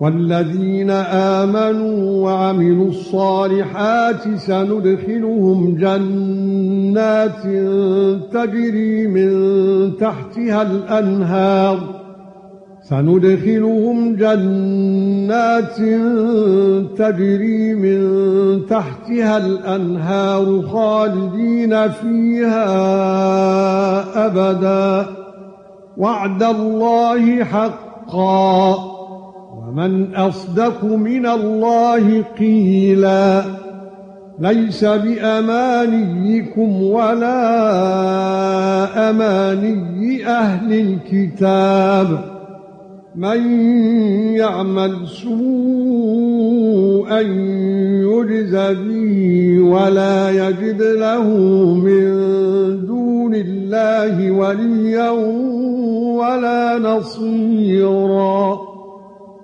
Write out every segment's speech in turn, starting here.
والذين آمنوا وعملوا الصالحات سندخلهم جنات تجري من تحتها الأنهار. سندخلهم جنات تجري من تحتها الأنهار خالدين فيها أبدا. وعد الله حقا. ومن أصدق من الله قيلا ليس بأمانيكم ولا أماني أهل الكتاب من يعمل سوءا يجز به ولا يجد له من دون الله وليا ولا نصيرا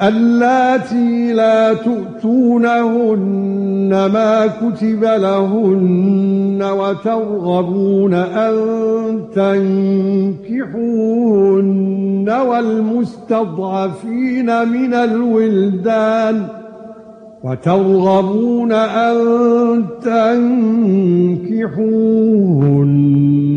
اللاتي لا تؤتونهن ما كتب لهن وترغبون أن تنكحوهن والمستضعفين من الولدان وترغبون أن تنكحوهن